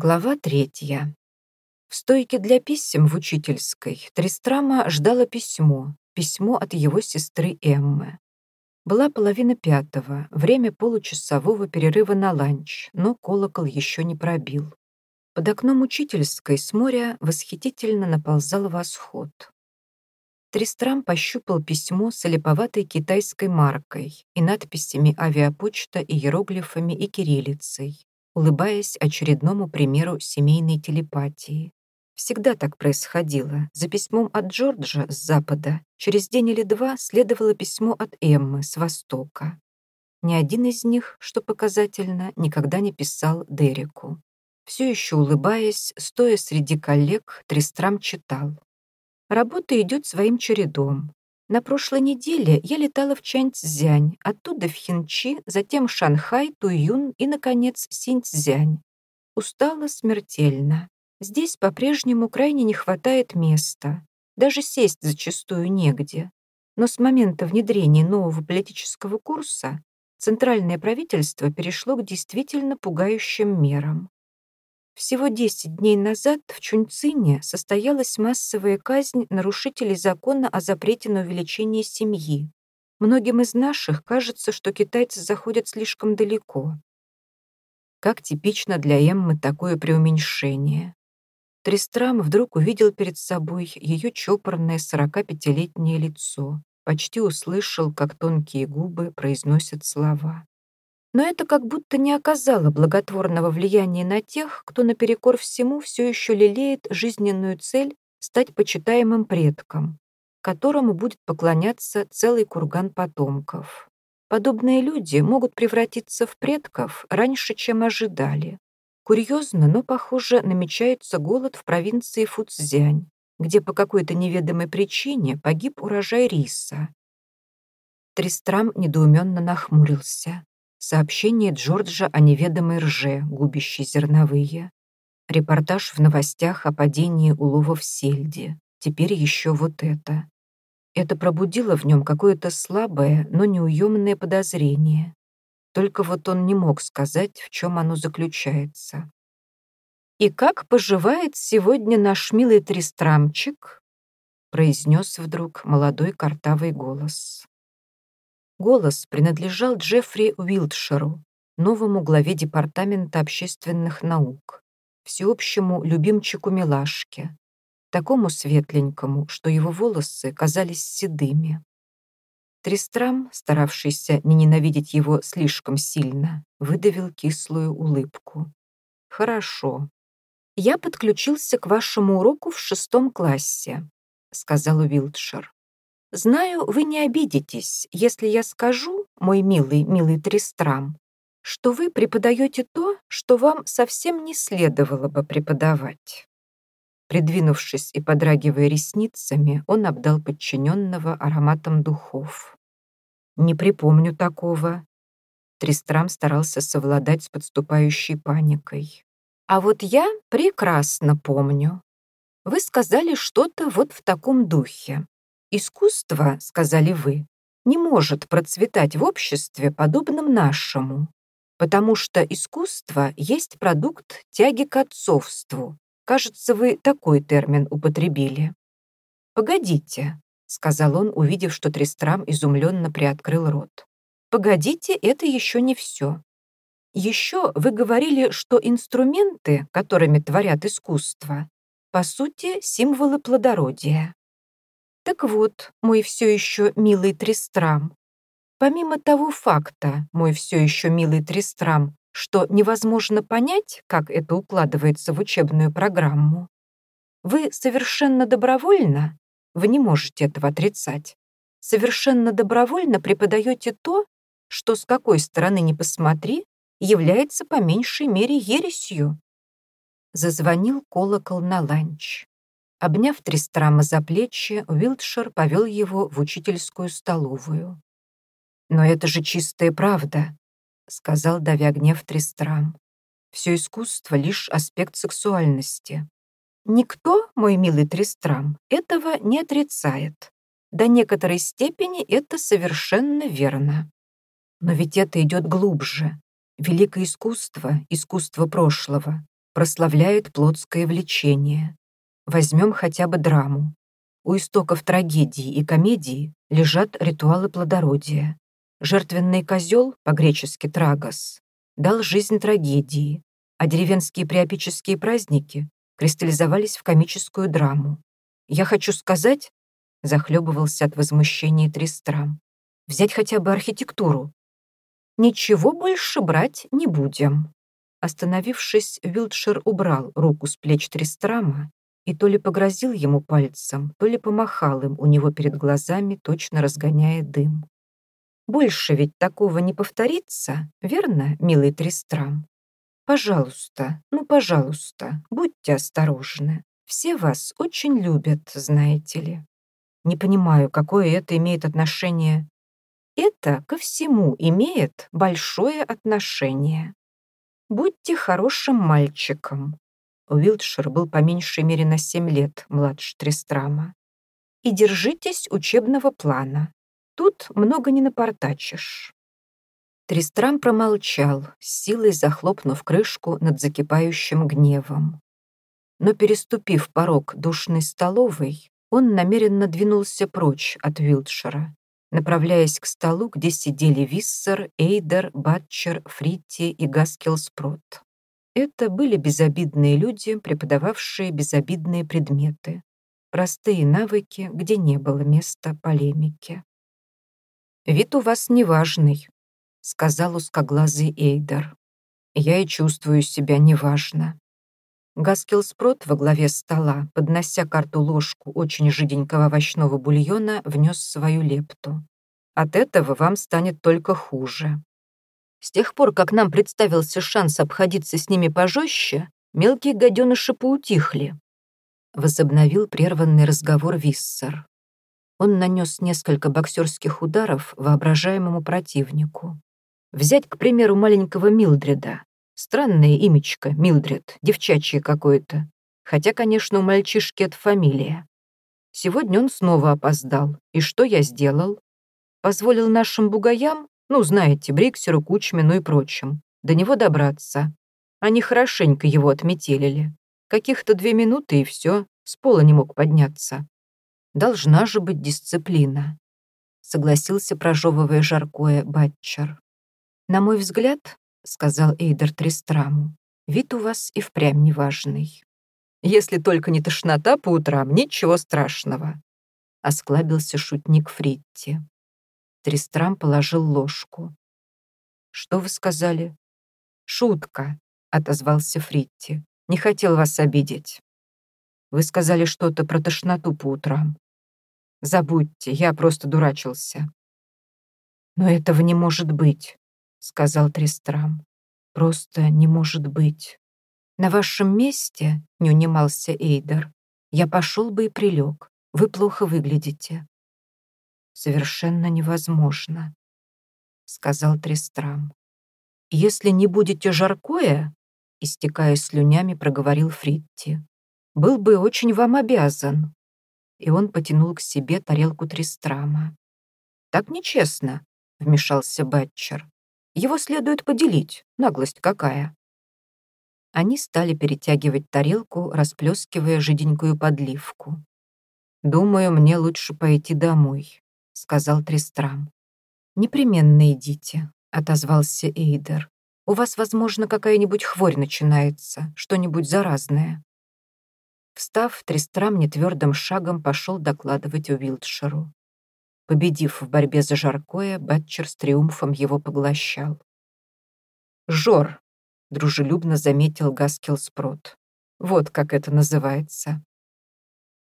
Глава третья. В стойке для писем в учительской Тристрама ждала письмо, письмо от его сестры Эммы. Была половина пятого, время получасового перерыва на ланч, но колокол еще не пробил. Под окном учительской с моря восхитительно наползал восход. Тристрам пощупал письмо с олиповатой китайской маркой и надписями авиапочта, иероглифами и кириллицей улыбаясь очередному примеру семейной телепатии. Всегда так происходило. За письмом от Джорджа с запада через день или два следовало письмо от Эммы с востока. Ни один из них, что показательно, никогда не писал Дереку. Все еще улыбаясь, стоя среди коллег, Тристрам читал. Работа идет своим чередом. На прошлой неделе я летала в Чаньцзянь, оттуда в Хинчи, затем Шанхай, Туюн и, наконец, Синьцзянь. Устала смертельно. Здесь по-прежнему крайне не хватает места. Даже сесть зачастую негде. Но с момента внедрения нового политического курса центральное правительство перешло к действительно пугающим мерам. Всего 10 дней назад в Чуньцине состоялась массовая казнь нарушителей закона о запрете на увеличение семьи. Многим из наших кажется, что китайцы заходят слишком далеко. Как типично для Эммы такое преуменьшение. Тристрам вдруг увидел перед собой ее чопорное 45-летнее лицо, почти услышал, как тонкие губы произносят слова но это как будто не оказало благотворного влияния на тех, кто наперекор всему все еще лелеет жизненную цель стать почитаемым предком, которому будет поклоняться целый курган потомков. Подобные люди могут превратиться в предков раньше, чем ожидали. Курьезно, но, похоже, намечается голод в провинции Фуцзянь, где по какой-то неведомой причине погиб урожай риса. Тристрам недоуменно нахмурился. Сообщение Джорджа о неведомой рже, губящей зерновые. Репортаж в новостях о падении улова в сельде. Теперь еще вот это. Это пробудило в нем какое-то слабое, но неуемное подозрение. Только вот он не мог сказать, в чем оно заключается. «И как поживает сегодня наш милый Тристрамчик?» произнес вдруг молодой картавый голос. Голос принадлежал Джеффри Уилдшеру, новому главе Департамента общественных наук, всеобщему любимчику Милашке, такому светленькому, что его волосы казались седыми. Тристрам, старавшийся не ненавидеть его слишком сильно, выдавил кислую улыбку. «Хорошо. Я подключился к вашему уроку в шестом классе», — сказал Уилдшер. Знаю, вы не обидитесь, если я скажу, мой милый, милый Тристрам, что вы преподаете то, что вам совсем не следовало бы преподавать. Придвинувшись и подрагивая ресницами, он обдал подчиненного ароматом духов. «Не припомню такого». Тристрам старался совладать с подступающей паникой. «А вот я прекрасно помню. Вы сказали что-то вот в таком духе. «Искусство, — сказали вы, — не может процветать в обществе, подобном нашему, потому что искусство есть продукт тяги к отцовству. Кажется, вы такой термин употребили». «Погодите», — сказал он, увидев, что Трестрам изумленно приоткрыл рот. «Погодите, это еще не все. Еще вы говорили, что инструменты, которыми творят искусство, по сути, символы плодородия. Так вот, мой все еще милый Тристрам, помимо того факта, мой все еще милый Тристрам, что невозможно понять, как это укладывается в учебную программу, вы совершенно добровольно, вы не можете этого отрицать, совершенно добровольно преподаете то, что с какой стороны ни посмотри, является по меньшей мере ересью. Зазвонил колокол на ланч. Обняв Тристрама за плечи, Уилтшир повел его в учительскую столовую. «Но это же чистая правда», — сказал, давя гнев Тристрам. «Все искусство — лишь аспект сексуальности. Никто, мой милый Тристрам, этого не отрицает. До некоторой степени это совершенно верно. Но ведь это идет глубже. Великое искусство, искусство прошлого, прославляет плотское влечение. Возьмем хотя бы драму. У истоков трагедии и комедии лежат ритуалы плодородия. Жертвенный козел, по-гречески трагос, дал жизнь трагедии, а деревенские приопические праздники кристаллизовались в комическую драму. Я хочу сказать, захлебывался от возмущения Тристрам, взять хотя бы архитектуру. Ничего больше брать не будем. Остановившись, Вилдшир убрал руку с плеч Тристрама и то ли погрозил ему пальцем, то ли помахал им у него перед глазами, точно разгоняя дым. Больше ведь такого не повторится, верно, милый Тристрам? Пожалуйста, ну, пожалуйста, будьте осторожны. Все вас очень любят, знаете ли. Не понимаю, какое это имеет отношение. Это ко всему имеет большое отношение. Будьте хорошим мальчиком. Уилтшир был по меньшей мере на семь лет младше Трестрама. И держитесь учебного плана. Тут много не напортачишь. Тристрам промолчал, с силой захлопнув крышку над закипающим гневом. Но, переступив порог душной столовой, он намеренно двинулся прочь от Вилдшира, направляясь к столу, где сидели Виссер, Эйдер, Батчер, Фритти и Гаскел Спрот. Это были безобидные люди, преподававшие безобидные предметы. Простые навыки, где не было места полемике. «Вид у вас неважный», — сказал узкоглазый Эйдер. «Я и чувствую себя неважно». Гаскел Спрот во главе стола, поднося карту ложку очень жиденького овощного бульона, внес свою лепту. От этого вам станет только хуже. С тех пор, как нам представился шанс обходиться с ними пожестче, мелкие гаденыши поутихли. Возобновил прерванный разговор Виссер. Он нанес несколько боксерских ударов воображаемому противнику. Взять, к примеру, маленького Милдреда. Странное имечко, Милдред, девчачье какое-то. Хотя, конечно, у мальчишки это фамилия. Сегодня он снова опоздал. И что я сделал? Позволил нашим бугаям, ну, знаете, Бриксеру, Кучмину и прочим, до него добраться. Они хорошенько его отметелили. Каких-то две минуты и все, с пола не мог подняться. Должна же быть дисциплина. Согласился, прожевывая жаркое, Батчер. На мой взгляд, — сказал Эйдер Тристраму. «Вид у вас и впрямь неважный. Если только не тошнота по утрам, ничего страшного», — осклабился шутник Фритти. Тристрам положил ложку. «Что вы сказали?» «Шутка», — отозвался Фритти. «Не хотел вас обидеть. Вы сказали что-то про тошноту по утрам. Забудьте, я просто дурачился». «Но этого не может быть. — сказал Тристрам. «Просто не может быть. На вашем месте, — не унимался Эйдер, — я пошел бы и прилег. Вы плохо выглядите». «Совершенно невозможно», — сказал Тристрам. «Если не будете жаркое, — истекая слюнями, проговорил Фритти, — был бы очень вам обязан». И он потянул к себе тарелку Тристрама. «Так нечестно», — вмешался Бэтчер. Его следует поделить, наглость какая. Они стали перетягивать тарелку, расплескивая жиденькую подливку. «Думаю, мне лучше пойти домой», — сказал Тристрам. «Непременно идите», — отозвался Эйдер. «У вас, возможно, какая-нибудь хворь начинается, что-нибудь заразное». Встав, Тристрам нетвердым шагом пошел докладывать Уилдширу. Победив в борьбе за жаркое, Батчер с триумфом его поглощал. «Жор», — дружелюбно заметил Гаскел Спрот. «Вот как это называется».